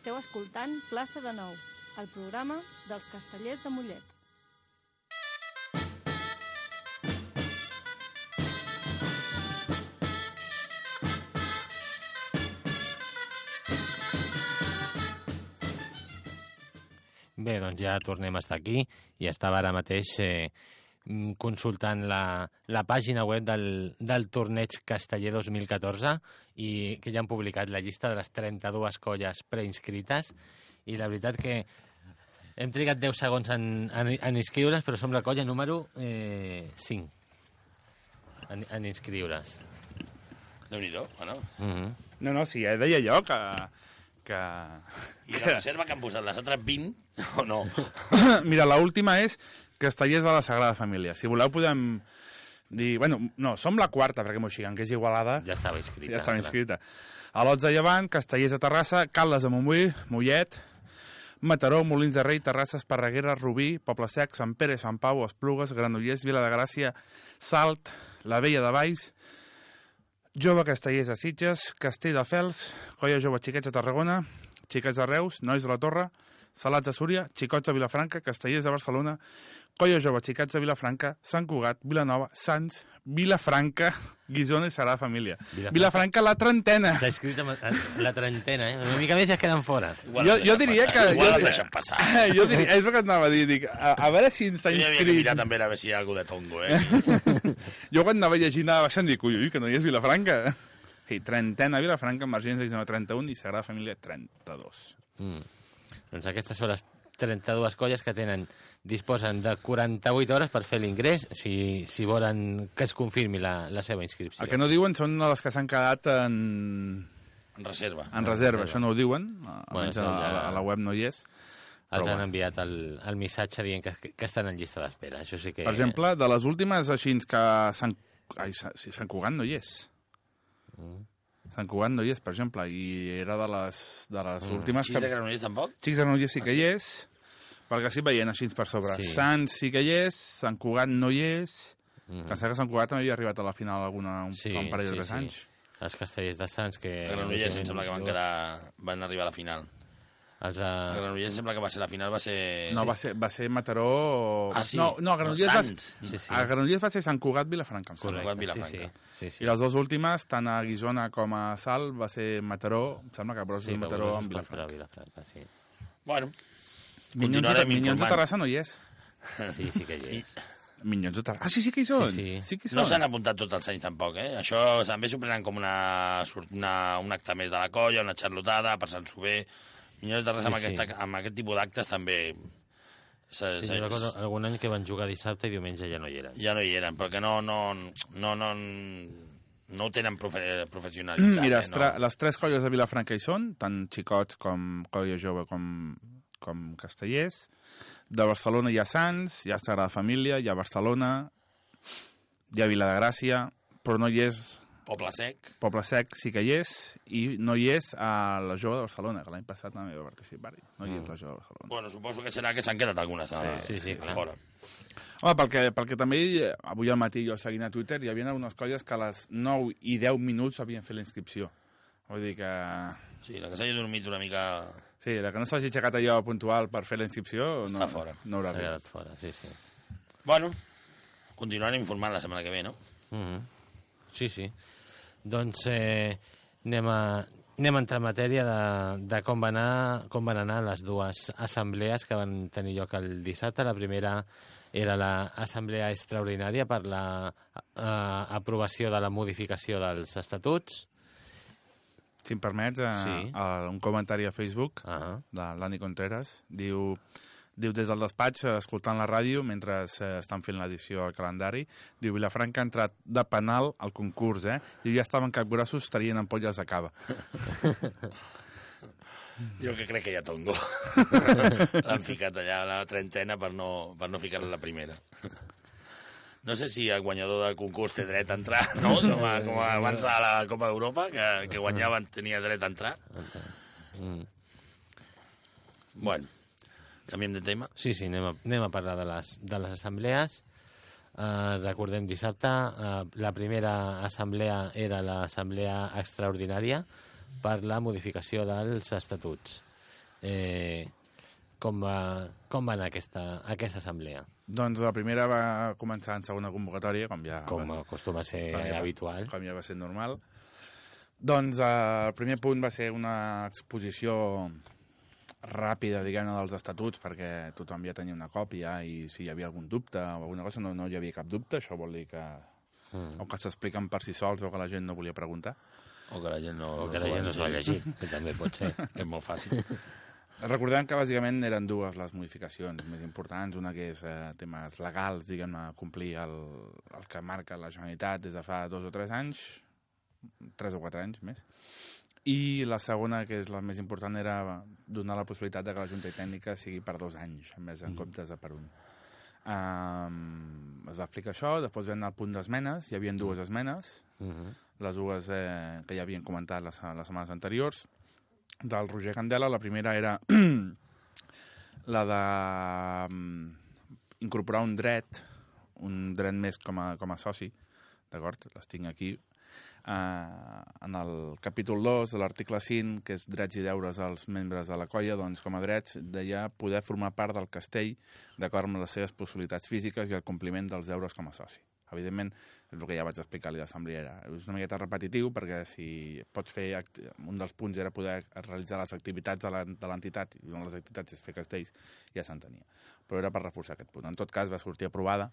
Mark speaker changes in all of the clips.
Speaker 1: Esteu escoltant Plaça de Nou, el programa dels castellers de Mollet.
Speaker 2: Bé, doncs ja tornem a estar aquí i estava ara mateix eh, consultant la, la pàgina web del, del torneig Casteller 2014 i que ja han publicat la llista de les 32 colles preinscrites i la veritat que hem trigat 10 segons en, en, en inscriure's, però som la colla número eh, 5 en, en inscriure's.
Speaker 3: Déu-n'hi-do, bueno.
Speaker 2: Mm -hmm.
Speaker 4: No, no, sí, ja deia jo que... que...
Speaker 3: I la reserva que han posat les altres 20, o no?
Speaker 4: Mira, la última és Castellers de la Sagrada Família. Si voleu podem dir... Bueno, no, som la quarta, perquè m'ho xiguen, que és Igualada.
Speaker 2: Ja estava inscrita.
Speaker 4: Ja estava
Speaker 2: clar.
Speaker 4: inscrita. A l'Ots de Llevant, Castellers de Terrassa, Caldes de Montbui, Mollet, Mataró, Molins de Rei, Terrassa, Esparreguera, Rubí, Poble Sec, Sant Pere, Sant Pau, Esplugues, Granollers, Vila de Gràcia, Salt, la Vella de Valls, Jove Castellers de Sitges, Castell de Fels, Colla Jove Xiquets de Tarragona, Xiquets de Reus, Nois de la Torre, Salats de Súria, Xicots de Vilafranca, Castellers de Barcelona, Colla Jove Xiquets de Vilafranca, Sant Cugat, Vilanova, Sants, Vilafranca, Guisona i Sagrada Família.
Speaker 2: Vilafranca.
Speaker 4: Vilafranca, la trentena.
Speaker 2: S'ha inscrit amb la trentena, eh? Una mica més ja es queden fora.
Speaker 3: Igual
Speaker 4: Jo- jo diria
Speaker 3: passar.
Speaker 4: que-
Speaker 3: Igual
Speaker 4: jo-
Speaker 3: deixen passar.
Speaker 4: jo diria, és el que anava a dir, dic, a, a veure si ens s'ha
Speaker 3: Jo havia
Speaker 4: inscrit.
Speaker 3: mirar també a veure si hi ha algú de tongo, eh?
Speaker 4: Jo quan anava llegint anava baixant dic, ui, ui, que no hi és Vilafranca. Sí, trentena Vilafranca, Emergència Guisona 31 i Sagrada Família 32.
Speaker 2: Mm. Doncs aquestes són les 32 colles que tenen disposen de 48 hores per fer l'ingrés si, si volen que es confirmi la, la seva inscripció.
Speaker 4: El que no diuen són les que s'han quedat en,
Speaker 3: En reserva.
Speaker 4: en reserva, això no ho diuen,
Speaker 2: Bueno,
Speaker 4: almenys a,
Speaker 2: això
Speaker 4: la,
Speaker 2: ja-
Speaker 4: a la web no hi és.
Speaker 2: Els han
Speaker 4: bueno.
Speaker 2: enviat el, el missatge dient que, que estan en llista d'espera. Això sí que...
Speaker 4: Per exemple, de les últimes així que Sant, ai, sí, Sant Cugat no hi és.
Speaker 2: Mm.
Speaker 4: Sant Cugat no hi és, per exemple, i era de les, de les últimes
Speaker 3: Xics de
Speaker 4: que...
Speaker 3: Granollers tampoc?
Speaker 4: Xics de Granollers sí que hi és, perquè sí veient així per sobre.
Speaker 2: Sí.
Speaker 4: Sants sí que hi és, Sant Cugat no hi és, que em sembla que Sant Cugat també havia arribat a la final alguna, un,
Speaker 2: Sí,
Speaker 4: fa un parell
Speaker 2: sí,
Speaker 4: de tres
Speaker 2: sí.
Speaker 4: anys.
Speaker 2: Els castellers de Sants que...
Speaker 3: A Granollers em sembla que van quedar... Van arribar a la final.
Speaker 2: Els de...
Speaker 3: A Granollers em sembla que va ser la final, va ser...
Speaker 4: No, va ser, va ser Mataró...
Speaker 3: Ah, sí?
Speaker 4: No, no, a Granollers,
Speaker 3: No,
Speaker 4: va.
Speaker 2: Sí, sí.
Speaker 4: a Granollers va ser Sant Cugat Vilafranca, sembla.
Speaker 3: Cugat,
Speaker 2: sí,
Speaker 3: Vilafranca.
Speaker 2: sí, sí, sí.
Speaker 4: I les dues últimes, tant a Guisona com a Sal, va ser Mataró, em sembla que Brossa
Speaker 2: sí,
Speaker 4: sí, Mataró
Speaker 2: Mataró
Speaker 4: amb Vilafranca.
Speaker 2: Vilafranca, sí.
Speaker 3: Bueno,
Speaker 4: Minyons, de, Minyons de. Terrassa no hi és.
Speaker 2: Sí, sí que hi és.
Speaker 4: Minyons de Terrassa. Ah, sí, sí que hi són.
Speaker 2: Sí, sí.
Speaker 4: sí que hi
Speaker 3: No
Speaker 4: són.
Speaker 3: s'han apuntat tots els anys tampoc, eh? Això també s'ho prenen com una, una, un acte més de la colla, una xarlotada, passant-s'ho bé. Minyons de res
Speaker 2: Sí,
Speaker 3: amb,
Speaker 2: sí.
Speaker 3: aquesta, amb aquest tipus d'actes també...
Speaker 2: Sí, jo recordo algun any que van jugar dissabte i diumenge ja no hi eren.
Speaker 3: ja no hi eren, perquè no, no, no, no, no ho tenen profe professionalitzat.
Speaker 4: Mira,
Speaker 3: eh?
Speaker 4: les, tre- les tres colles de Vilafranca hi són, tant xicots com colla jove com, com castellers. De Barcelona hi ha Sants, hi ha Sagrada Família, hi ha Barcelona, hi ha Vila de Gràcia, però no hi és
Speaker 3: Poble sec.
Speaker 4: Poble Sec sí que hi és, i no hi és a la Jove de Barcelona, que l'any passat també va participar-hi. No hi és la Jove de Barcelona.
Speaker 3: Bueno, suposo que serà que s'han quedat algunes a,
Speaker 2: Sí, sí,
Speaker 3: a
Speaker 2: clar.
Speaker 3: fora.
Speaker 4: Home, perquè, perquè també eh, avui al matí jo seguint a Twitter hi havia algunes colles que a les 9 i 10 minuts havien fet la inscripció. Vull dir que...
Speaker 3: Sí, la que s'hagi dormit una mica...
Speaker 4: Sí, la que no s'hagi aixecat allò puntual per fer la inscripció no,
Speaker 3: Està fora.
Speaker 4: no haurà
Speaker 2: S'ha quedat fora, sí, sí.
Speaker 3: Bueno, continuarem informant la setmana que ve, no?
Speaker 2: Mm -hmm. Sí, sí. Doncs eh, anem, a, anem a entrar en matèria de, de com, va anar, com van anar les dues assemblees que van tenir lloc el dissabte. La primera era l'assemblea extraordinària per la eh, aprovació de la modificació dels estatuts.
Speaker 4: Si em permets, eh,
Speaker 2: Sí.
Speaker 4: eh, un comentari a Facebook
Speaker 2: Ah,
Speaker 4: de l'Ani Contreras. Diu, diu des del despatx, eh, escoltant la ràdio, mentre eh, estan fent l'edició al calendari, diu, Vilafranca ha entrat de penal al concurs, eh? Diu, ja estaven capgrossos, estarien ampolles de cava.
Speaker 3: Jo que crec que hi ha tongo. L'han ficat allà a la trentena per no, per no ficar-la a la primera. No sé si el guanyador del concurs té dret a entrar, no? Com, a, com a abans a la Copa d'Europa, que, que guanyaven tenia dret a entrar.
Speaker 2: mm.
Speaker 3: Bueno, canviem de tema.
Speaker 2: Sí, sí, anem a, anem a parlar de les, de les assemblees. Uh, recordem dissabte, uh, la primera assemblea era l'assemblea extraordinària per la modificació dels estatuts. eh, com, va, com va anar aquesta, aquesta assemblea?
Speaker 4: Doncs la primera va començar en segona convocatòria, com ja,
Speaker 2: Com
Speaker 4: va,
Speaker 2: acostuma a ser
Speaker 4: com ja
Speaker 2: habitual.
Speaker 4: com ja va ser normal. Doncs eh, el primer punt va ser una exposició ràpida, diguem-ne, dels estatuts, perquè tothom ja tenia una còpia i si hi havia algun dubte o alguna cosa no, no hi havia cap dubte, això vol dir que
Speaker 2: Mm.
Speaker 4: o que s'expliquen per si sols o que la gent no volia preguntar.
Speaker 3: O que la gent no,
Speaker 2: O que
Speaker 3: no
Speaker 2: la gent no s'ho va
Speaker 3: llegir.
Speaker 2: llegir, que també pot ser.
Speaker 3: És molt fàcil.
Speaker 4: Recordem que bàsicament eren dues les modificacions més importants, una que és eh, temes legals, diguem-ne, complir el, el que marca la Generalitat des de fa dos o tres anys, tres o quatre anys més, i la segona, que és la més important, era donar la possibilitat de que la Junta Tècnica sigui per dos anys, en més en comptes de per un. Um, es va explicar això, després vam anar al punt d'esmenes, hi havia dues esmenes,
Speaker 2: Mhm.
Speaker 4: les dues eh, que ja havien comentat les, les setmanes anteriors, del Roger Candela. La primera era la de mm, incorporar un dret, un dret més com a, com a soci, d'acord? Les tinc aquí. Uh, en el capítol 2 de l'article 5, que és drets i deures dels membres de la colla, doncs com a drets deia poder formar part del castell d'acord amb les seves possibilitats físiques i el compliment dels deures com a soci. Evidentment, és el que ja vaig explicar-li a l'assemblea, era, és una miqueta repetitiu perquè si pots fer, un dels punts era poder realitzar les activitats de de l'entitat i una de les activitats és fer castells, ja s'entenia. Però era per reforçar aquest punt. En tot cas, va sortir aprovada,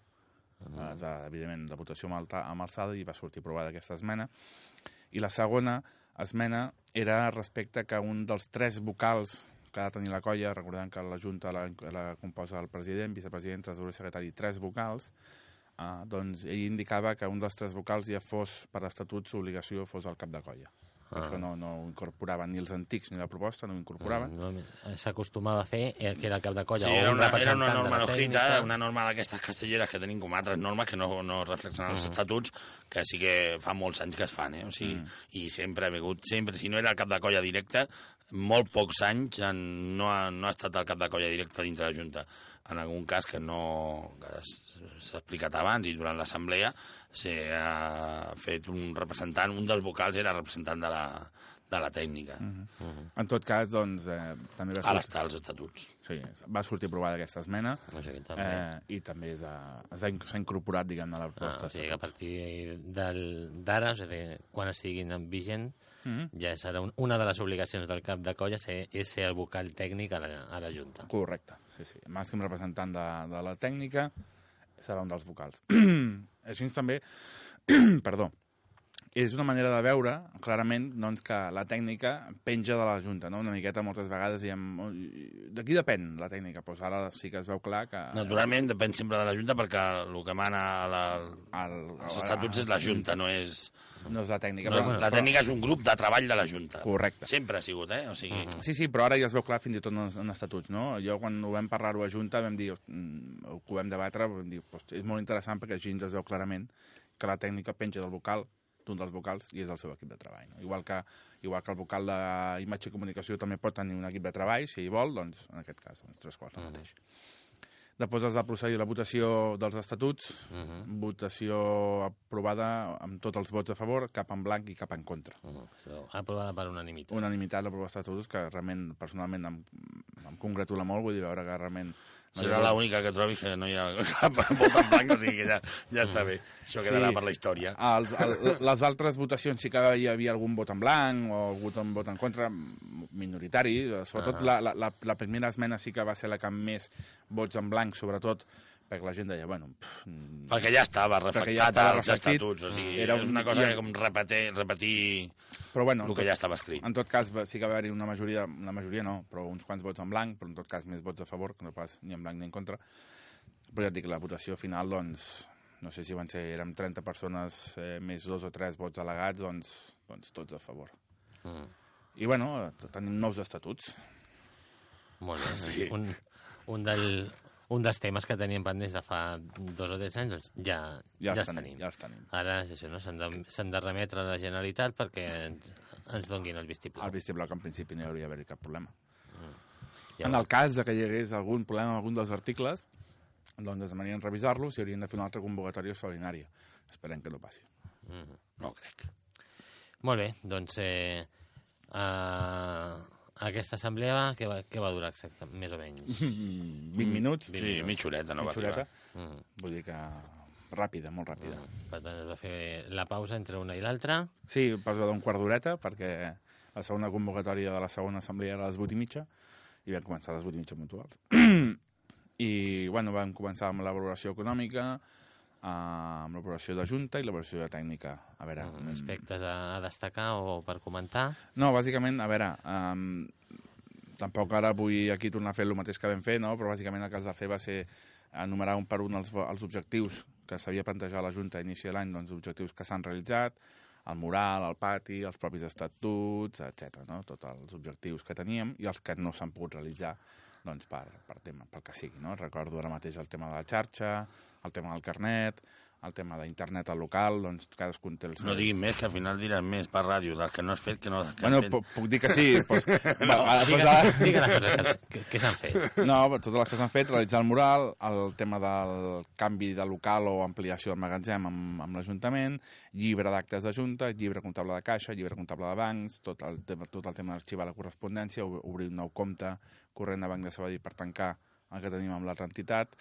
Speaker 4: uh -huh. evidentment, la votació amb, alta, amb alçada i va sortir aprovada aquesta esmena. I la segona esmena era respecte que un dels tres vocals que ha de tenir la colla, recordem que la Junta la, la composa el president, vicepresident, tresorer, secretari, tres vocals, Uh, doncs ell indicava que un dels tres vocals ja fos, per estatuts, obligació fos el cap de colla. Ah. Això no, no ho incorporaven ni els antics ni la proposta, no ho incorporaven.
Speaker 2: Mm, no, S'acostumava a fer eh, que era el cap de colla
Speaker 3: Sí, era
Speaker 2: un
Speaker 3: una, era una norma
Speaker 2: la
Speaker 3: no escrita,
Speaker 2: tècnica.
Speaker 3: una norma d'aquestes castelleres que tenim com altres normes que no, no reflexen els estatuts, que sí que fa molts anys que es fan, eh? O sigui, I sempre ha vingut, sempre, si no era el cap de colla directe, molt pocs anys en, no, ha, no ha estat el cap de colla directe dintre la Junta. En algun cas que no s'ha explicat abans i durant l'assemblea s'ha fet un representant, un dels vocals era representant de la, de la tècnica.
Speaker 4: En tot cas, doncs, eh, també va
Speaker 3: Ara
Speaker 4: sortir,
Speaker 3: està als estatuts.
Speaker 4: sí, va sortir aprovada aquesta esmena
Speaker 2: O sigui,
Speaker 4: eh, i també s'ha s'ha in- s'ha incorporat, diguem-ne, a la
Speaker 2: Ah,
Speaker 4: proposta.
Speaker 2: o sigui a partir del- d'ara, a dir, quan estiguin en vigent,
Speaker 4: Mhm.
Speaker 2: ja serà un, una de les obligacions del cap de colla ser, és ser el vocal tècnic a la, a la Junta.
Speaker 4: Correcte, sí, sí. Màxim representant de, de la tècnica serà un dels vocals. Així també, perdó, és una manera de veure, clarament, doncs, que la tècnica penja de la Junta, no? Una miqueta moltes vegades "Ui, de qui depèn la tècnica? Doncs ara sí que es veu clar que...
Speaker 3: Naturalment, depèn sempre de la Junta perquè el que mana la,
Speaker 4: El,
Speaker 3: els estatuts és la Junta, no és...
Speaker 4: No és la tècnica.
Speaker 3: No,
Speaker 4: però,
Speaker 3: la tècnica és un grup de treball de la Junta.
Speaker 4: Correcte.
Speaker 3: Sempre ha sigut, eh? O sigui,
Speaker 4: Sí, sí, però ara ja es veu clar fins i tot en, en estatuts, no? Jo quan ho vam parlar-ho a Junta vam dir, mm, ho vam debatre, vam dir, "Hosti, és molt interessant perquè així ens es veu clarament que la tècnica penja del vocal, d'un dels vocals, i és el seu equip de treball. No? Igual, que, igual que el vocal d'imatge i comunicació també pot tenir un equip de treball, si ell vol, doncs en aquest cas, doncs tres quarts el mateix. Després es va procedir la votació dels estatuts,
Speaker 2: Uh -huh.
Speaker 4: votació aprovada amb tots els vots a favor, cap en blanc i cap en contra
Speaker 2: Uh -huh. Aprovada per unanimitat.
Speaker 4: unanimitat la proposta d'estatuts que realment, personalment, em, em congratula molt, vull dir, veure que realment... no
Speaker 3: serà l'única que trobis que no hi ha cap vot en blanc, o sigui que ja, ja està bé. Això quedarà
Speaker 4: Sí.
Speaker 3: per la història.
Speaker 4: Els, el, les altres votacions sí que hi havia algun vot en blanc o algun vot en, contra, minoritari. Sobretot la, la, la, la primera esmena sí que va ser la que amb més vots en blanc, sobretot, perquè la gent deia, bueno... Pff, mm,
Speaker 3: Perquè ja estava reflectat
Speaker 4: ja estava
Speaker 3: als
Speaker 4: reflectit.
Speaker 3: estatuts. O sigui,
Speaker 4: Era
Speaker 3: és una cosa
Speaker 4: ja-
Speaker 3: que com repetir, repetir
Speaker 4: però bueno,
Speaker 3: el que ja estava escrit.
Speaker 4: En tot cas, sí que va haver-hi una majoria, una majoria no, però uns quants vots en blanc, però en tot cas més vots a favor, que no pas ni en blanc ni en contra. Però ja et dic, la votació final, doncs, no sé si van ser, érem 30 persones eh, més dos o tres vots delegats, doncs, doncs tots a favor.
Speaker 2: Mm.
Speaker 4: I bueno, tenim nous estatuts.
Speaker 2: Molt bé.
Speaker 3: Sí.
Speaker 2: Un, un, del, un dels temes que teníem pendents de fa dos o tres anys, doncs ja,
Speaker 4: Ja,
Speaker 2: ja
Speaker 4: els tenim,
Speaker 2: tenim.
Speaker 4: ja els tenim.
Speaker 2: Ara és això, no? s'han de, de remetre a la Generalitat perquè ens, ens donguin el vistiplau.
Speaker 4: Al vistiplau que en principi no hi hauria d'haver cap problema.
Speaker 2: Ja
Speaker 4: en el cas de que hi hagués algun problema amb algun dels articles, doncs es demanarien revisar-los i haurien de fer una altra convocatòria extraordinària. Esperem que no passi.
Speaker 2: Mhm.
Speaker 3: No crec.
Speaker 2: Molt bé, doncs eh, eh, aquesta assemblea, què va, què va durar exactament, més o menys?
Speaker 4: 20 minuts,
Speaker 2: Vint
Speaker 3: Sí,
Speaker 2: minuts.
Speaker 3: mitja horeta, no va
Speaker 4: mitja horeta.
Speaker 3: arribar.
Speaker 2: Mm.
Speaker 4: Vull dir que ràpida, molt ràpida.
Speaker 2: Per tant, es va fer la pausa entre una i l'altra.
Speaker 4: Sí, pausa d'un quart d'horeta, perquè la segona convocatòria de la segona assemblea era a les 8 i mitja, i vam començar a les 8 i mitja puntuals. I, bueno, vam començar amb la valoració econòmica, amb la valoració de junta i la valoració de tècnica. A veure,
Speaker 2: Mm. Aspectes a, a destacar o per comentar.
Speaker 4: No, bàsicament, a veure, um, tampoc ara vull aquí tornar a fer el mateix que vam fer, no? però bàsicament el que es va fer va ser enumerar un per un els, els objectius que s'havia plantejat la Junta a inici de l'any, doncs objectius que s'han realitzat, el mural, el pati, els propis estatuts, etc. No? Tots els objectius que teníem i els que no s'han pogut realitzar doncs, per, per tema, pel que sigui. No? Recordo ara mateix el tema de la xarxa, el tema del carnet, el tema d'internet al local, doncs cadascun té el seu...
Speaker 3: No diguin més, que al final diran més per ràdio del que no has fet que no que
Speaker 4: Bueno,
Speaker 3: fet.
Speaker 4: pu- puc dir que sí. Doncs, va, va,
Speaker 2: Digue,
Speaker 4: ara-
Speaker 2: digue les coses que, que, s'han fet.
Speaker 4: no, totes les que s'han fet, realitzar el mural, el tema del canvi de local o ampliació del magatzem amb, amb l'Ajuntament, llibre d'actes de Junta, llibre comptable de caixa, llibre comptable de bancs, tot el tema, tot el tema d'arxivar la correspondència, ob- obrir un nou compte corrent de Banc de Sabadell per tancar el que tenim amb l'altra entitat,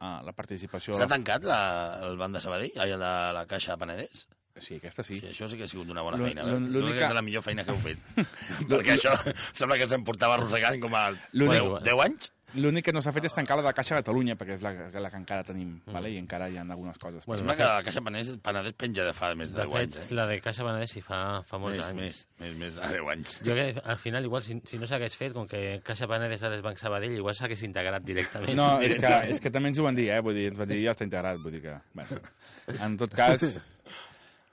Speaker 4: uh, la participació...
Speaker 3: S'ha tancat la, el banc de Sabadell? Ai, la, la caixa de Penedès?
Speaker 4: Sí, aquesta sí.
Speaker 3: Sí, això sí que ha sigut una bona feina.
Speaker 4: l'única-
Speaker 3: que és la millor feina que heu fet. Perquè això sembla que se'm portava arrossegant com a
Speaker 4: L'únic-
Speaker 3: 10, 10 anys.
Speaker 4: L'únic que no s'ha fet és tancar la de Caixa Catalunya, perquè és la, la que encara tenim, vale? i encara hi ha algunes coses.
Speaker 2: Bueno,
Speaker 3: Sembla que la caixa Penedès, Penedès penja de fa més de
Speaker 2: De
Speaker 3: 10
Speaker 2: fet,
Speaker 3: anys. Eh?
Speaker 2: la de Caixa Penedès sí fa, fa molts
Speaker 3: Més,
Speaker 2: anys.
Speaker 3: més, més, més de 10 anys.
Speaker 2: Jo crec que al final, igual, si, si no s'hagués fet, com que Caixa Penedès ara és Banc Sabadell, igual s'hagués integrat directament.
Speaker 4: No, és que, és que també ens ho van dir, eh? Vull dir, ens van dir, ja està integrat, vull dir que... Bueno, en tot cas,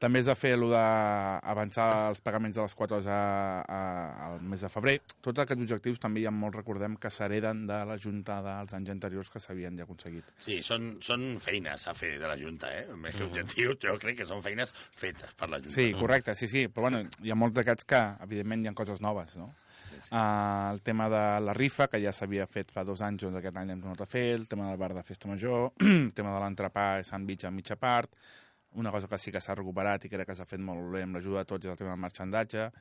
Speaker 4: també es va fer allò d'avançar els pagaments de les quotes a, a, al mes de febrer. Tots aquests objectius també ja molt recordem que s'hereden de la Junta dels anys anteriors que s'havien ja aconseguit.
Speaker 3: Sí, són, són feines a fer de la Junta, eh? Més que objectius, jo crec que són feines fetes per la Junta.
Speaker 4: Sí, correcte, sí, sí, però bueno, hi ha molts d'aquests que, evidentment, hi ha coses noves, no? Uh, el tema de la rifa, que ja s'havia fet fa dos anys, doncs aquest any l'hem tornat a fer, el tema del bar de festa major, el tema de l'entrepà i sandwich a mitja part, una cosa que sí que s'ha recuperat i crec que s'ha fet molt bé amb l'ajuda de tots és el tema del marxandatge,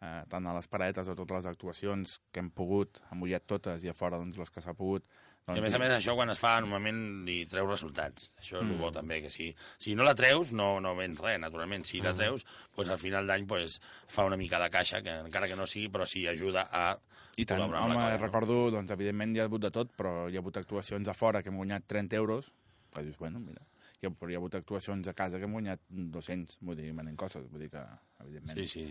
Speaker 4: eh, tant a les paradetes o totes les actuacions que hem pogut, hem mullat totes i a fora doncs, les que s'ha pogut.
Speaker 3: I
Speaker 4: Doncs,
Speaker 3: a més a més, això quan es fa, normalment li treu resultats. Això és
Speaker 4: Mm.
Speaker 3: bo també, que si, si no la treus, no, no vens res, naturalment. Si
Speaker 4: Mm.
Speaker 3: la treus, doncs al final d'any pues, fa una mica de caixa, que encara que no sigui, però sí ajuda a
Speaker 4: I tant, home,
Speaker 3: cosa. no?
Speaker 4: recordo, doncs, evidentment hi ha hagut de tot, però hi ha hagut actuacions a fora que hem guanyat 30 euros, que dius, bueno, mira, però hi ha hagut actuacions a casa que hem guanyat 200, vull dir, venent coses, vull dir que, evidentment.
Speaker 3: Sí, sí.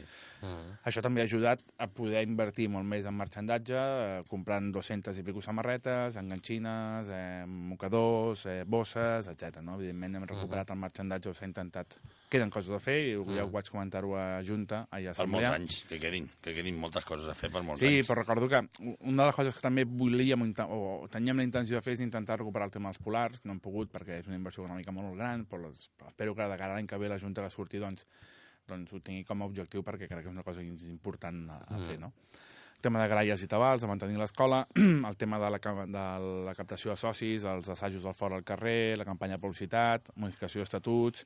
Speaker 2: Mm.
Speaker 4: Això també ha ajudat a poder invertir molt més en marxandatge, eh, comprant 200 i pico samarretes, enganxines, eh, mocadors, eh, bosses, etc. No? Evidentment hem recuperat el marxandatge, s'ha intentat... Queden coses a fer, i ja ho vaig comentar-ho a Junta, a
Speaker 3: Per molts anys, que quedin, que quedin moltes coses a fer per molts
Speaker 4: Sí,
Speaker 3: anys.
Speaker 4: però recordo que una de les coses que també volíem o teníem la intenció de fer és intentar recuperar el tema dels polars. No hem pogut perquè és una inversió econòmica molt gran, però espero que de cara a l'any que ve la Junta que surti doncs, doncs ho tingui com a objectiu perquè crec que és una cosa important a, a fer, no? El tema de gralles i tabals, de mantenir l'escola, el tema de la, de la captació de socis, els assajos al fora al carrer, la campanya de publicitat, modificació d'estatuts,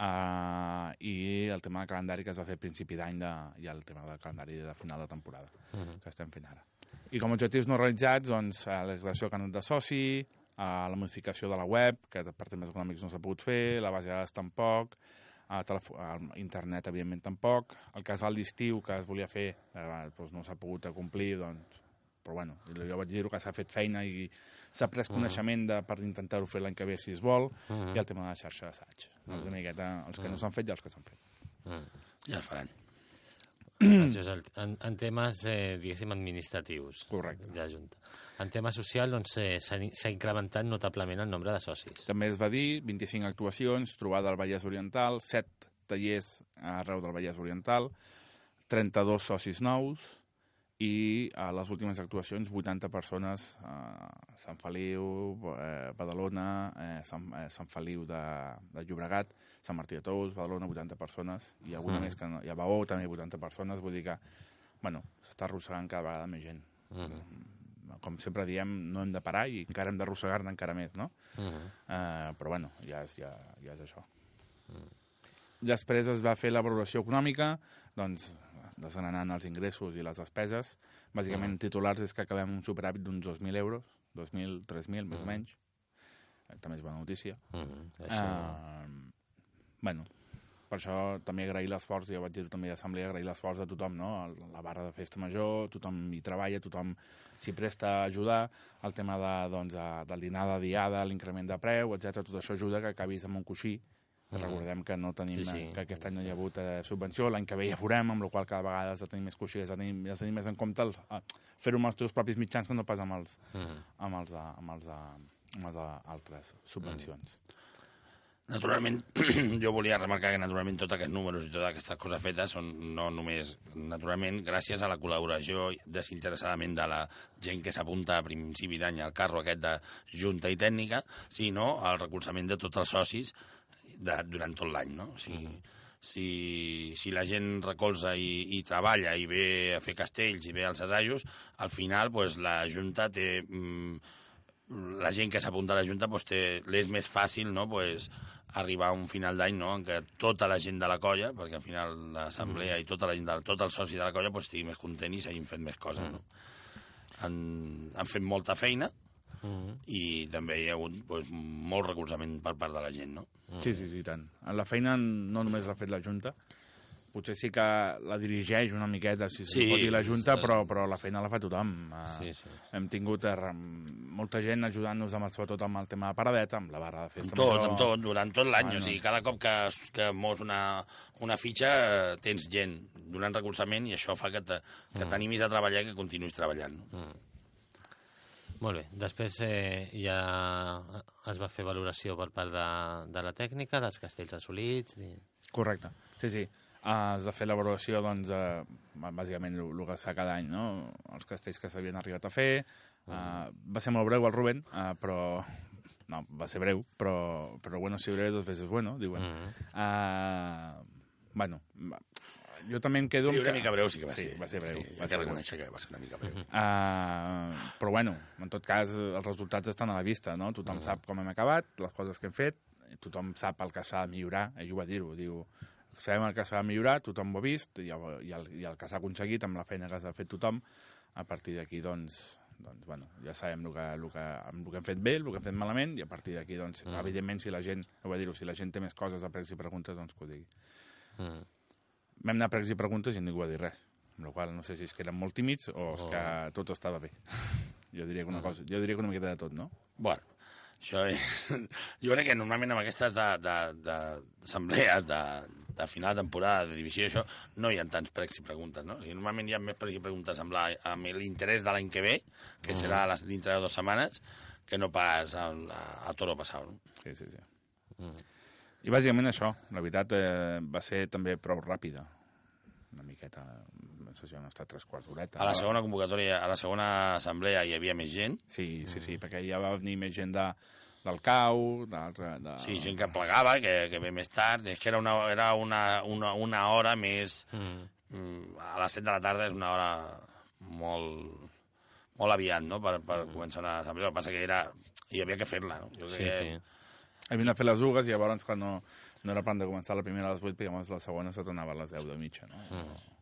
Speaker 4: uh, i el tema del calendari que es va fer a principi d'any i el tema del calendari de final de temporada
Speaker 2: Mhm.
Speaker 4: que estem fent ara. I com a objectius no realitzats, doncs, eh, la creació de canal de soci, eh, la modificació de la web, que per temes econòmics no s'ha pogut fer, la base de dades tampoc, a a internet, evidentment, tampoc. El casal d'estiu que es volia fer eh, doncs no s'ha pogut complir, doncs, però bueno, jo vaig dir que s'ha fet feina i s'ha pres coneixement de, per intentar-ho fer l'any que ve si es vol,
Speaker 2: Mhm.
Speaker 4: i el tema de la xarxa d'assaig. Doncs una miqueta els que no s'han fet i els que s'han fet.
Speaker 2: Mm.
Speaker 3: Ja el faran.
Speaker 2: Això és el, en, en temes, eh, diguéssim, administratius.
Speaker 4: Correcte.
Speaker 2: De la Junta. En tema social, doncs, eh, s'ha incrementat notablement el nombre de socis.
Speaker 4: També es va dir 25 actuacions, trobada al Vallès Oriental, 7 tallers arreu del Vallès Oriental, 32 socis nous i a les últimes actuacions 80 persones a Sant Feliu, eh, Badalona, eh, Sant, eh, Sant Feliu de, de Llobregat, Sant Martí de Tous, Badalona 80 persones i alguna
Speaker 2: Mm.
Speaker 4: més que no, i a Baó també 80 persones, vull dir que bueno, s'està arrossegant cada vegada més gent.
Speaker 2: Mm.
Speaker 4: Com sempre diem, no hem de parar i encara hem d'arrossegar-ne encara més, no?
Speaker 2: Mm.
Speaker 4: Uh, però bueno, ja és, ja, ja és això. Després es va fer la valoració econòmica, doncs desgranant els ingressos i les despeses, bàsicament titulars és que acabem un superàvit d'uns 2.000 euros, 2.000, 3.000, més o menys. Eh, També és bona notícia.
Speaker 2: Mm, això...
Speaker 4: Uh, bueno, per això també agrair l'esforç, ja ho vaig dir també a l'assemblea, agrair l'esforç de tothom, no? La barra de festa major, tothom hi treballa, tothom s'hi presta a ajudar, el tema de, doncs, de, del dinar de diada, l'increment de preu, etc. tot això ajuda que acabis amb un coixí, que recordem que no tenim,
Speaker 2: Sí,
Speaker 4: sí, que aquest any no hi ha hagut eh, subvenció, l'any que ve ja veurem, amb la qual cada vegada has de tenir més coixí, has de tenir, has de tenir més en compte eh, fer-ho amb els teus propis mitjans que no pas amb els,
Speaker 2: Mm.
Speaker 4: amb els, eh, amb els, eh, amb els eh, altres subvencions.
Speaker 3: Naturalment, jo volia remarcar que naturalment tots aquests números i totes aquestes coses fetes són no només, naturalment, gràcies a la col·laboració desinteressadament de la gent que s'apunta a principi d'any al carro aquest de junta i tècnica, sinó al recolzament de tots els socis de, durant tot l'any, no? O sigui, si, si la gent recolza i, i treballa i ve a fer castells i ve als assajos, al final pues, la Junta té... Mm, la gent que s'apunta a la Junta pues, té, l'és més fàcil no? pues, arribar a un final d'any no? en què tota la gent de la colla, perquè al final l'assemblea mm. i tota la gent de, tot el soci de la colla pues, estigui més content i s'hagin fet més coses. Mm. No? Han, han fet molta feina
Speaker 2: Mm.
Speaker 3: i també hi ha hagut pues, molt recolzament per part de la gent. No?
Speaker 4: Sí, sí, sí, i tant. La feina no només l'ha fet la Junta, potser sí que la dirigeix una miqueta, si sí,
Speaker 3: Sí,
Speaker 4: pot dir la Junta,
Speaker 3: sí.
Speaker 4: però, però la feina la fa tothom. Eh,
Speaker 2: Sí, sí.
Speaker 4: Hem tingut eh, molta gent ajudant-nos, amb, sobretot amb el tema de paradeta, amb la barra de
Speaker 3: Amb
Speaker 4: festa.
Speaker 3: tot,
Speaker 4: major.
Speaker 3: amb tot, durant tot l'any.
Speaker 4: Bueno.
Speaker 3: O sigui, cada cop que, que mos una, una fitxa eh, tens gent donant recolzament i això fa que te- que t'animis a treballar i que continuïs treballant. No?
Speaker 2: Molt bé. Després eh, ja es va fer valoració per part de, de la tècnica, dels castells assolits... I...
Speaker 4: Correcte, sí, sí. Uh, has de fer l'avaluació, doncs, uh, bàsicament el que es fa cada any, no? Els castells que s'havien arribat a fer. Uh, va ser molt breu el Rubén, uh, però... No, va ser breu, però, però bueno, si breu dos veces bueno, diuen.
Speaker 2: Mm.
Speaker 4: Uh, bueno, va- jo també em quedo...
Speaker 3: Sí, una
Speaker 4: que-
Speaker 3: mica breu sí que va
Speaker 4: sí,
Speaker 3: ser.
Speaker 4: va ser breu.
Speaker 3: Sí,
Speaker 4: va ser breu.
Speaker 3: que va ser una mica breu.
Speaker 4: Uh, però bueno, en tot cas, els resultats estan a la vista, no? Tothom sap com hem acabat, les coses que hem fet, tothom sap el que s'ha de millorar, ell ho va dir-ho, diu, sabem el que s'ha de millorar, tothom ho ha vist, i el, i el, i el que s'ha aconseguit amb la feina que s'ha fet tothom, a partir d'aquí, doncs, doncs, bueno, ja sabem el que, el, que, el que hem fet bé, el que hem fet malament, i a partir d'aquí, doncs, mm. evidentment, si la gent, ho va dir-ho, si la gent té més coses a pregs i preguntes, doncs que ho digui.
Speaker 2: Mm.
Speaker 4: Vam anar a pregs i preguntes i ningú va dir res, amb la qual no sé si és que eren molt tímids o és
Speaker 2: Oh.
Speaker 4: que tot estava bé. Jo diria que una cosa, jo diria que una miqueta de tot, no?
Speaker 3: Bueno, això és... Jo crec que normalment amb aquestes d'assemblees, de, d'assemblees, de, de final de temporada, de divisió, això, no hi ha tants pregs i preguntes, no? O sigui, normalment hi ha més pregs i preguntes amb la- amb l'interès de l'any que ve, que serà a les, dintre de dues setmanes, que no pas a, a, a toro passat, no?
Speaker 4: Sí, sí, sí.
Speaker 2: Mm.
Speaker 4: I bàsicament això, la veritat, eh, va ser també prou ràpida. Una miqueta, la sessió no ha estat tres quarts d'horeta.
Speaker 3: A la segona convocatòria, a la segona assemblea hi havia més gent,
Speaker 4: Sí, sí, sí, perquè ja va venir més gent de, del CAU, d'altre... De...
Speaker 3: sí, gent que plegava, que, que ve més tard, és que era una, era una, una, una hora més...
Speaker 2: Mm.
Speaker 3: Mm, a les 7 de la tarda és una hora molt, molt aviat, no?, per, per començar una assemblea. El que passa que era... hi havia que fer-la, no? Jo crec
Speaker 2: Sí,
Speaker 3: que...
Speaker 2: sí.
Speaker 4: Havien de fer les ugues i llavors, quan no, no era plan de començar la primera a les 8, perquè llavors la segona se tornava a les 10 de mitja, no?
Speaker 2: Mm.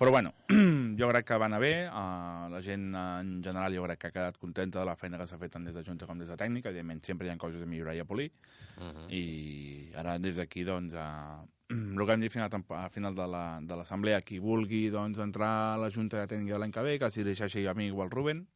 Speaker 4: Però bueno, jo crec que va anar bé, uh, la gent en general jo crec que ha quedat contenta de la feina que s'ha fet tant des de Junta com des de tècnica, evidentment sempre hi ha coses a millorar i a polir,
Speaker 2: Mhm.
Speaker 4: i ara des d'aquí, doncs, uh, el que hem dit final, a final de la- de l'assemblea, qui vulgui doncs, entrar a la Junta de Tècnica de l'any que ve, que es dirigeixi a mi o al Ruben,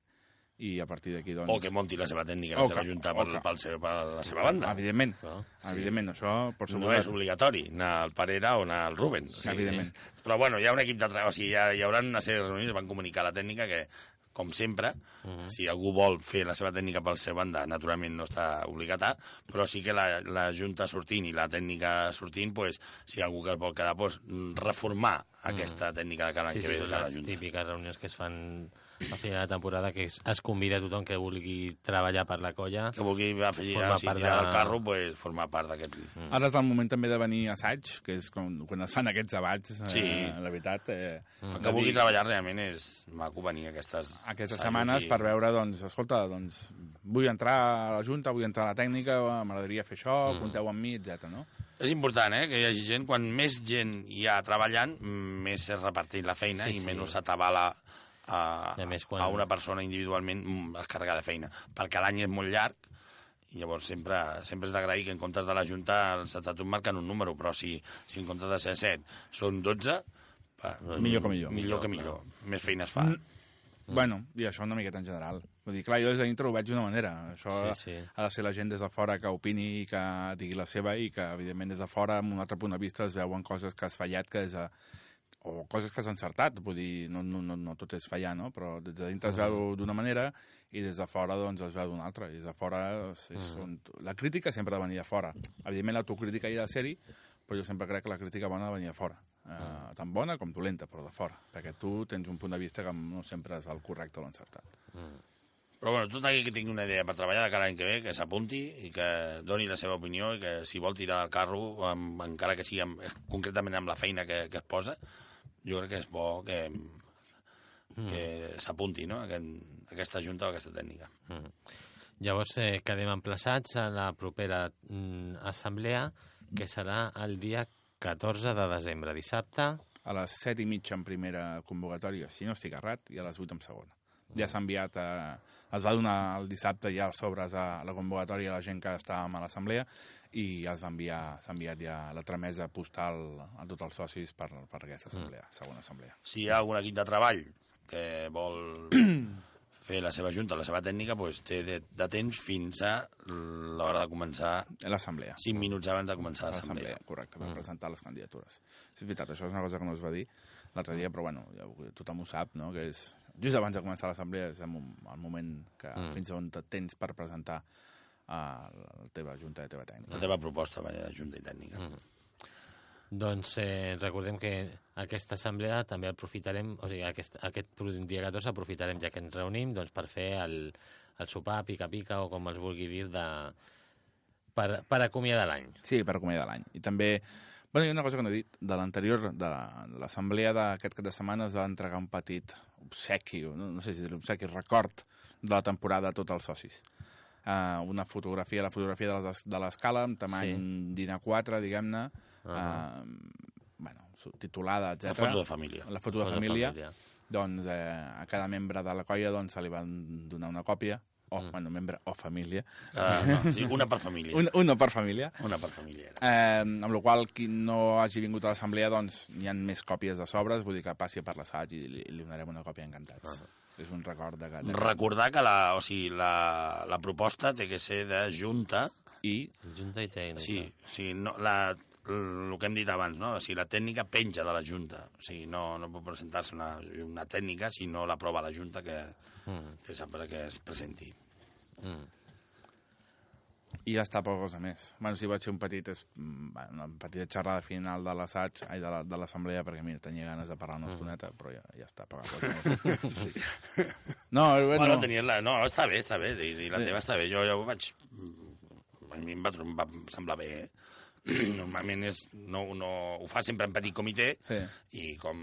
Speaker 4: i a partir d'aquí, doncs...
Speaker 3: O que monti la seva tècnica,
Speaker 4: O
Speaker 3: la seva
Speaker 4: que-
Speaker 3: junta per,
Speaker 4: que-
Speaker 3: pel seu, per la seva banda.
Speaker 4: Evidentment,
Speaker 2: Clar.
Speaker 4: evidentment, això, per
Speaker 3: No és obligatori anar al Parera o anar al Ruben. O
Speaker 4: Evidentment.
Speaker 3: Però bueno, hi ha un equip de treball, o sigui, hi, ha, hi haurà una sèrie de reunions, van comunicar la tècnica que, com sempre,
Speaker 2: Mhm.
Speaker 3: si algú vol fer la seva tècnica pel seu banda, naturalment no està obligat a, però sí que la, la Junta sortint i la tècnica sortint, pues, si hi ha algú que es vol quedar, pues, reformar aquesta tècnica de cara
Speaker 2: Sí,
Speaker 3: que
Speaker 2: sí,
Speaker 3: ve de
Speaker 2: són
Speaker 3: cara a la
Speaker 2: les
Speaker 3: Junta.
Speaker 2: típiques reunions que es fan a final de temporada, que es, es convida a tothom que vulgui treballar per la colla.
Speaker 3: Que vulgui afegir, sigui,
Speaker 2: part
Speaker 3: tirar
Speaker 2: de-
Speaker 3: del carro, pues, formar part d'aquest...
Speaker 2: Mm.
Speaker 4: Ara és el moment també de venir a assaig, que és quan, quan es fan aquests abats,
Speaker 3: Sí.
Speaker 4: eh, la veritat. Eh,
Speaker 3: El que vulgui treballar realment és maco venir a aquestes...
Speaker 4: aquestes setmanes
Speaker 3: i-
Speaker 4: per veure, doncs, escolta, doncs, vull entrar a la Junta, vull entrar a la tècnica, m'agradaria fer això,
Speaker 3: Mm.
Speaker 4: compteu amb mi, etc. no?
Speaker 3: És important, eh, que hi hagi gent. Quan més gent hi ha treballant, més és repartit la feina
Speaker 2: Sí,
Speaker 3: i
Speaker 2: sí.
Speaker 3: menys s'atabala a,
Speaker 2: a més, quan-
Speaker 3: a una persona individualment mm, es carrega de feina. Perquè l'any és molt llarg i llavors sempre, sempre és d'agrair que en comptes de la Junta els estatuts marquen un número, però si, si en comptes de ser 7 són 12, va,
Speaker 4: Millor que millor.
Speaker 3: Millor que millor. Més feina es fa.
Speaker 4: Mm. Bueno, i això una miqueta en general. Vull dir, clar, jo des de dintre ho veig d'una manera. Això
Speaker 2: Sí, sí.
Speaker 4: ha de ser la gent des de fora que opini i que digui la seva i que, evidentment, des de fora, amb un altre punt de vista, es veuen coses que has fallat que és a, o coses que has encertat. Vull dir, no, no, no, no tot és fallar, no? Però des de dintre es veu d'una manera i des de fora, doncs, es veu d'una altra. I des de fora... És, és on... La crítica sempre ha de venir de fora. Evidentment, l'autocrítica hi ha de ser-hi, però jo sempre crec que la crítica bona ha de venir de fora. Uh, tant bona com dolenta, però de fora. Perquè tu tens un punt de vista que no sempre és el correcte o l'encertat.
Speaker 3: Però bueno, tot aquell que tingui una idea per treballar de cara l'any que ve, que s'apunti i que doni la seva opinió i que si vol tirar el carro, amb, encara que sigui amb, concretament amb la feina que, que es posa, jo crec que és bo que, que s'apunti no? a, aquest, aquesta junta o a aquesta tècnica.
Speaker 2: Mm. Llavors eh, quedem emplaçats a la propera mm, assemblea, que serà el dia 14 de desembre, dissabte.
Speaker 4: A les 7 i mitja en primera convocatòria, si no estic errat, i a les 8 en segona. Ja s'ha enviat, a, es va donar el dissabte ja sobres a la convocatòria a la gent que estàvem a l'assemblea i ja es va enviar, s'ha enviat ja la tramesa postal a tots els socis per, per aquesta assemblea, segona assemblea.
Speaker 3: Si hi ha algun equip de treball que vol fer la seva junta, la seva tècnica, doncs té de, de temps fins a l'hora de començar,
Speaker 4: L'assemblea.
Speaker 3: 5 minuts abans de començar l'assemblea.
Speaker 4: Correcte, per presentar les candidatures. Sí, és veritat, això és una cosa que no es va dir l'altre dia, però bueno, ja, ho- tothom ho sap, no?, que és just abans de començar l'assemblea és el mom- el moment que
Speaker 2: Mm.
Speaker 4: fins on te tens per presentar a la teva junta de teva tècnica.
Speaker 3: La teva proposta, vaja, de junta i tècnica.
Speaker 2: Mm. Doncs eh, recordem que aquesta assemblea també aprofitarem, o sigui, aquest, aquest dia 14 aprofitarem ja que ens reunim doncs, per fer el, el sopar pica-pica o com es vulgui dir de, per, per acomiadar l'any.
Speaker 4: Sí, per acomiadar l'any. I també, bueno, hi ha una cosa que no he dit, de l'anterior, de la- de l'assemblea d'aquest cap de setmana es va entregar un petit obsequi, no, no sé si dir obsequi, record de la temporada a tots els socis. Uh, una fotografia, la fotografia de les- de l'escala, amb tamany
Speaker 2: Sí.
Speaker 4: dinar 4, diguem-ne,
Speaker 2: Uh
Speaker 4: uh, bueno, titulada, etc.
Speaker 3: La foto de família.
Speaker 4: La foto de
Speaker 2: Foto de
Speaker 4: família.
Speaker 2: família.
Speaker 4: Doncs eh, a cada membre de la colla doncs, se li van donar una còpia, o, mm. bueno, membre o família,
Speaker 3: Uh, no, sí, una per família.
Speaker 4: una, una per família,
Speaker 3: Una per família. era.
Speaker 4: Eh, amb la qual qui no hagi vingut a l'assemblea, doncs n'hi ha més còpies de sobres, vull dir que passi per l'assaig i li, li donarem una còpia encantats.
Speaker 2: Ah.
Speaker 4: És un record de... de...
Speaker 3: Recordar que la, o sigui, la, la proposta té que ser de junta,
Speaker 4: I
Speaker 2: Junta i tècnica.
Speaker 3: sí, o sigui, no, la, el que hem dit abans, no? o sigui, la tècnica penja de la junta, o sigui, no, no pot presentar-se una, una tècnica si no l'aprova la junta que,
Speaker 2: Mm.
Speaker 3: que sap que es presenti.
Speaker 2: Mm.
Speaker 4: I ja està, poca cosa més. Bueno, sí, vaig ser un petit, es- mm, bueno, una petita xerrada final de l'assaig, ai, de la- de l'assemblea, perquè, mira, tenia ganes de parlar una estoneta, però ja, ja està, poca cosa més. sí. No, bueno,
Speaker 3: Bueno, bueno tenies la... No, està bé, està bé, i, i la
Speaker 4: Sí.
Speaker 3: teva està bé. Jo, jo ho vaig... A mi em va, em va semblar bé, eh? Normalment és, no, no, ho fa sempre en petit comitè,
Speaker 4: sí.
Speaker 3: i com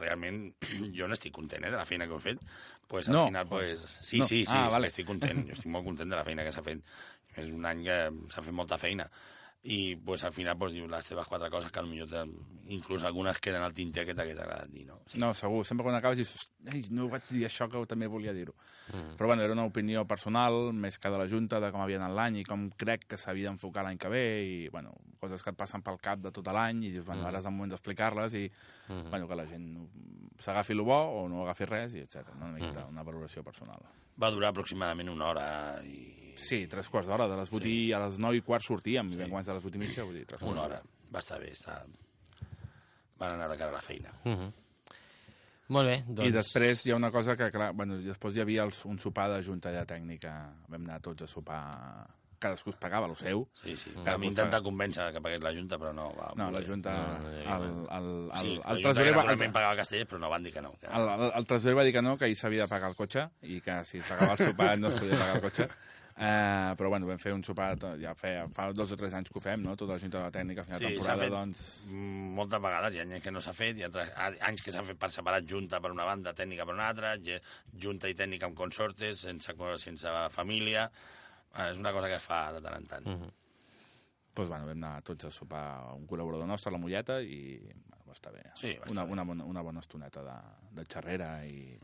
Speaker 3: realment jo n'estic content eh, de la feina que heu fet pues, al
Speaker 4: No,
Speaker 3: final pues, sí,
Speaker 4: No.
Speaker 3: sí, sí,
Speaker 4: Ah,
Speaker 3: sí
Speaker 4: vale.
Speaker 3: estic content jo estic molt content de la feina que s'ha fet és un any que s'ha fet molta feina i pues, al final pues, diu les teves quatre coses que potser te- inclús algunes queden al tinter que t'hagués agradat dir no? sí.
Speaker 4: No, segur. Sempre quan acabes dius, ei, no vaig dir això que també volia dir-ho.
Speaker 2: Mm.
Speaker 4: Però bueno, era una opinió personal, més que de la Junta, de com havia anat l'any i com crec que s'havia d'enfocar l'any que ve, i bueno, coses que et passen pel cap de tot l'any, i dius, bueno,
Speaker 2: Mm.
Speaker 4: ara és el moment d'explicar-les, i
Speaker 2: Mm.
Speaker 4: bueno, que la gent s'agafi el bo o no agafi res, i etc. Una, miqueta,
Speaker 2: Mm.
Speaker 4: una valoració personal.
Speaker 3: va durar aproximadament una hora i
Speaker 4: Sí, tres quarts d'hora, de les 8 i a les 9 i quart sortíem, i vam començar a les 8 i mitja, vull dir, tres quarts
Speaker 3: una
Speaker 4: d'hora.
Speaker 3: hora va estar bé està... van anar de cara a la feina
Speaker 2: Mm -hmm. Molt bé, doncs...
Speaker 4: I després hi ha una cosa que, clar, bueno, després hi havia els, un sopar de junta de tècnica. Vam anar tots a sopar cadascú es pagava el seu.
Speaker 3: Sí, sí.
Speaker 4: Mm.
Speaker 3: Que vam intentar convèncer que pagués la Junta, però no va
Speaker 4: No, la. Junta...
Speaker 2: No,
Speaker 4: El, el, el,
Speaker 3: Sí,
Speaker 4: el,
Speaker 3: la
Speaker 4: el tresorer va,
Speaker 3: pagava Castellers, però no van dir que no. Que...
Speaker 4: el, el, el tresorer va dir que no, que ahir s'havia de pagar el cotxe i que si pagava el sopar no es podia pagar el cotxe. Uh, però bueno, vam fer un sopar, to- ja feia, fa dos o tres anys que ho fem, no? tota la Junta de la Tècnica a final de
Speaker 3: Sí, s'ha
Speaker 4: temporada,
Speaker 3: fet
Speaker 4: doncs...
Speaker 3: mm, moltes vegades, hi ha anys que no s'ha fet, hi ha altres- anys que s'han fet per separat junta per una banda, tècnica per una altra, junta i tècnica amb consortes, sense, sense família, Eh, és una cosa que es fa de tant en tant.
Speaker 2: Mhm.
Speaker 4: Doncs, bueno, vam anar tots a sopar a un col·laborador nostre, a la Molleta, i bueno, va estar bé.
Speaker 3: Sí, va estar
Speaker 4: una,
Speaker 3: bé.
Speaker 4: una, bona, una bona estoneta de, de xerrera i...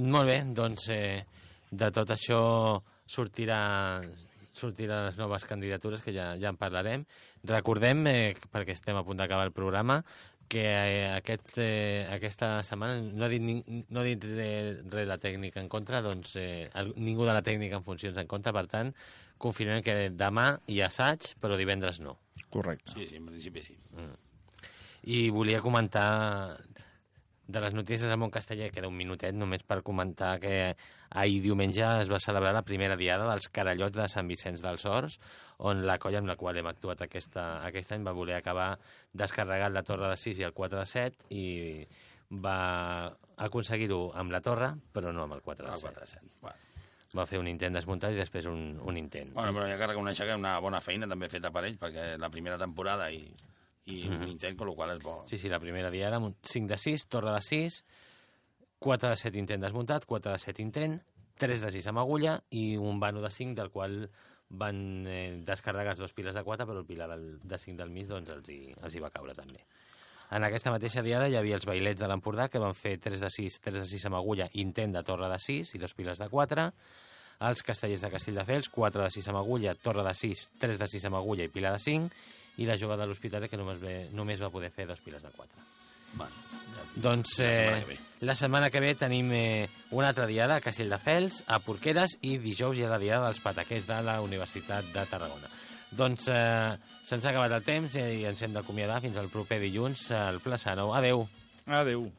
Speaker 2: Molt bé, doncs eh, de tot això sortirà sortiran les noves candidatures, que ja, ja en parlarem. Recordem, eh, perquè estem a punt d'acabar el programa, que eh, aquest, eh, aquesta setmana no ha dit, ning- no ha dit res la tècnica en contra, doncs eh, el, ningú de la tècnica en funcions en contra, per tant, confirmem que demà hi ha assaig, però divendres no.
Speaker 4: Correcte.
Speaker 3: Sí, sí, en principi sí.
Speaker 2: I volia comentar de les notícies del món casteller, queda un minutet només per comentar que ahir diumenge es va celebrar la primera diada dels Carallots de Sant Vicenç dels Horts, on la colla amb la qual hem actuat aquesta, aquest any va voler acabar descarregant la torre de 6 i el 4 de 7 i va aconseguir-ho amb la torre, però no amb el 4 de
Speaker 3: El
Speaker 2: 7.
Speaker 3: 4 7. Bueno.
Speaker 2: Va fer un intent desmuntat i després un, un intent.
Speaker 3: bueno, però hi ha que reconèixer que una bona feina també feta per ells, perquè la primera temporada i, i un intent, amb la qual és bo.
Speaker 2: Sí, sí, la primera diada, amb un 5 de 6, torre de 6, 4 de 7 intent desmuntat, 4 de 7 intent, 3 de 6 amb agulla i un vano de 5 del qual van eh, descarregar els dos piles de 4, però el pilar del, de 5 del mig doncs, els, hi, els hi va caure també. En aquesta mateixa diada hi havia els bailets de l'Empordà que van fer 3 de 6, 3 de 6 amb agulla, intent de torre de 6 i dos piles de 4, els castellers de Castelldefels, 4 de 6 amb agulla, torre de 6, 3 de 6 amb agulla i pila de 5, i la jove de l'Hospitalet que només, ve, només va poder fer dos piles de 4.
Speaker 3: Bueno, ja,
Speaker 2: Doncs
Speaker 3: La setmana
Speaker 2: eh,
Speaker 3: que ve.
Speaker 2: la setmana que ve tenim eh, una altra diada a Castelldefels, a Porqueres, i dijous hi ha la diada dels pataquers de la Universitat de Tarragona. Doncs eh, se'ns ha acabat el temps i ens hem d'acomiadar fins al proper dilluns al Plaça Nou. Adeu!
Speaker 4: Adéu.